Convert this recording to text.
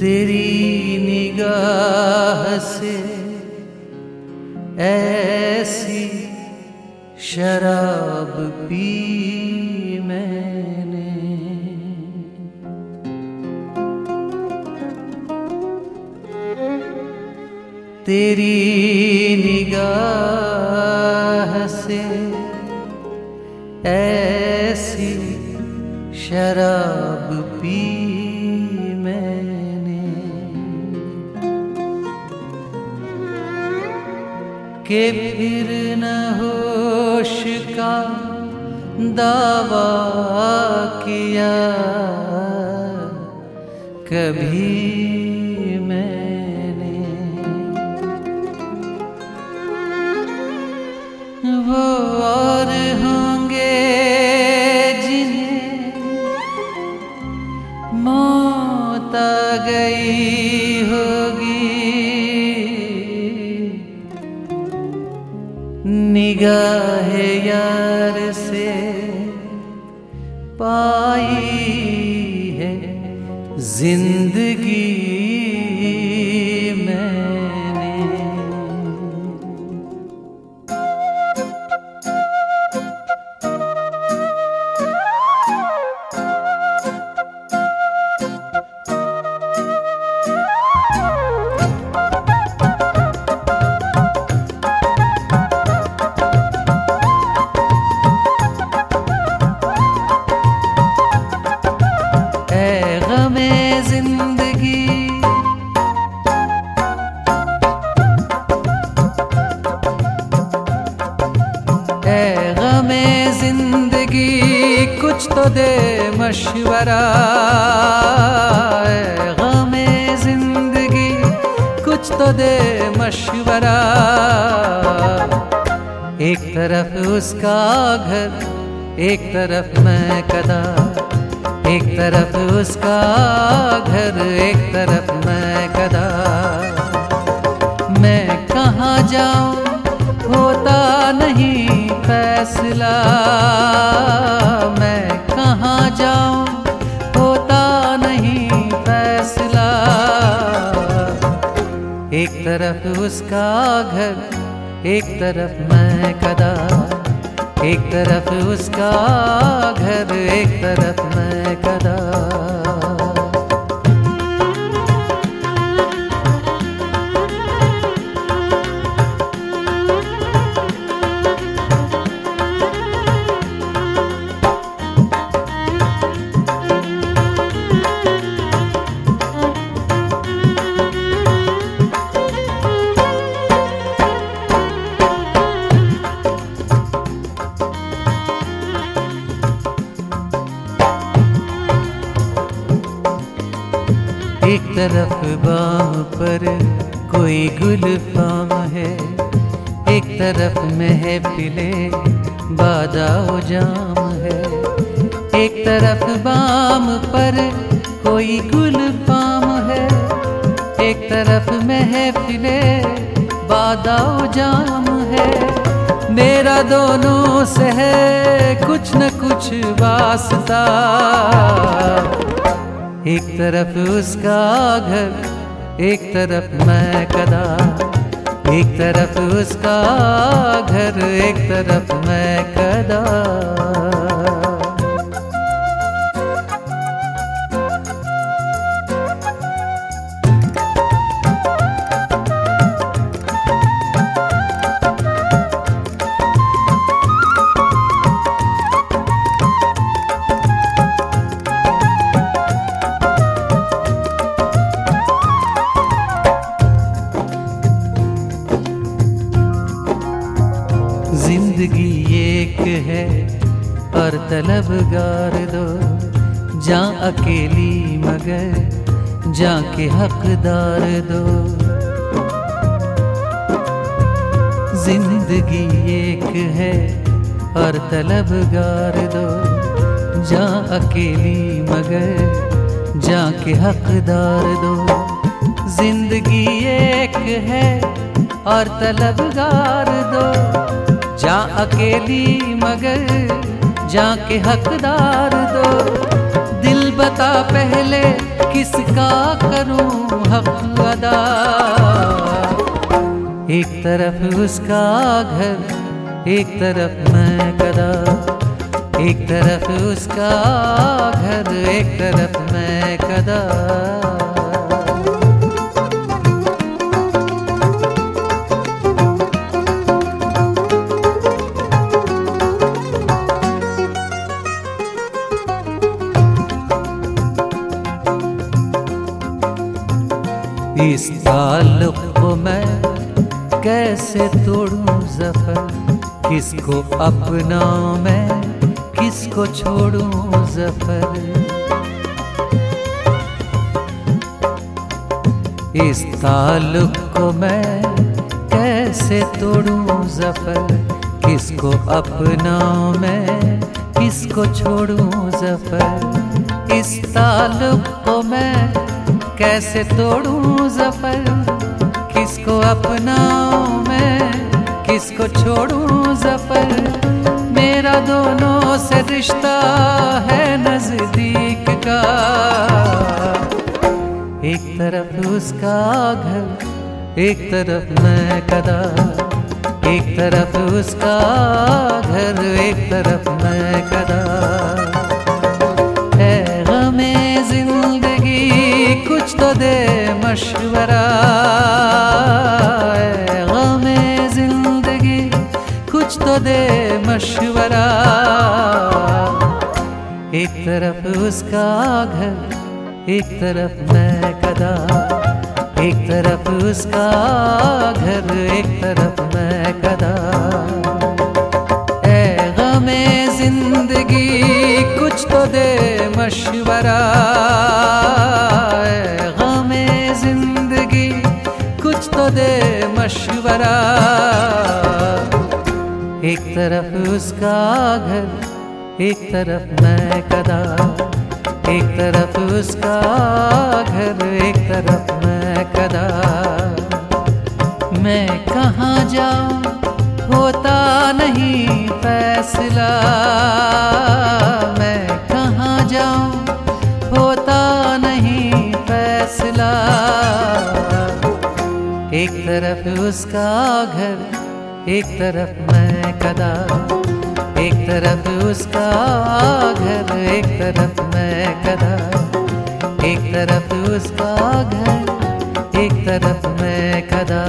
तेरी निगाह से ऐसी शराब पी मैंने। तेरी निगाह से ऐसी शराब पी मैंने। के फिर न होश का दावा किया कभी गई होगी। निगाह यार से पाई है ज़िंदगी। दे मशवरा। गमे ज़िंदगी कुछ तो दे मशवरा। एक तरफ़ उसका घर, एक तरफ़ मैं कदा। एक तरफ़ उसका घर, एक तरफ़ मैं कदा। मैं कहाँ जाऊँ, होता नहीं फैसला। तरफ़ उसका घर, एक तरफ़ मैं कदा, एक तरफ़ उसका घर, एक तरफ़ मैं कदा। एक तरफ़ बाम पर कोई गुल है, एक तरफ़ महफिले बादाओ जाम है। एक तरफ़ बाम पर कोई गुल फाम है, एक तरफ़ महफिले बादाओ जाम है। मेरा दोनों से है कुछ न कुछ वास्ता एक तरफ़ उसका घर, एक तरफ़ मैं कदा एक तरफ़ उसका घर, एक तरफ़ मैं कदा और तलबगार दो। जा अकेली मगर जा के हकदार दो। ज़िंदगी एक है और तलबगार दो। जा अकेली मगर जा के हकदार दो। ज़िंदगी एक है और तलबगार दो। जा अकेली मगर जाके हकदार दो। दिल बता पहले किसका करूँ हक अदा। एक तरफ़ उसका घर, एक तरफ़ मैं कदा एक तरफ़ उसका घर, एक तरफ़ मैं कदा इस ताल्लुक को मैं कैसे तोड़ूं ज़फ़र? किसको अपना मैं? किसको छोड़ूं ज़फ़र? इस ताल्लुक को मैं कैसे तोड़ूं ज़फ़र? किसको अपना मैं? किसको छोड़ूं ज़फ़र? इस ताल्लुक को मैं कैसे तोड़ूं ज़फ़र? किसको अपनाऊं मैं? किसको छोड़ूं ज़फ़र? मेरा दोनों से रिश्ता है नज़दीक का। एक तरफ़ उसका घर, एक तरफ़ मैं कदा। एक तरफ़ उसका घर, एक तरफ़ मैं कदा। दे मशवरा। गमे ज़िंदगी, कुछ तो दे मशवरा। एक तरफ़ उसका घर, एक तरफ़ मैं कदा एक तरफ़ उसका घर, एक तरफ़ मैं कदा ए गमे ज़िंदगी, कुछ तो दे मशवरा। मशवरा एक तरफ़ उसका घर, एक तरफ़ मैं कदा। एक तरफ़ उसका घर, एक तरफ़ मैं कदा। मैं कहाँ जाऊँ, होता नहीं फैसला। मैं कहाँ जाऊँ, होता नहीं फैसला। एक तरफ़ उसका घर, एक तरफ़ मैं कदा एक तरफ़ उसका घर, एक तरफ़ मैं कदा एक तरफ़ उसका घर, एक तरफ़ मैं कदा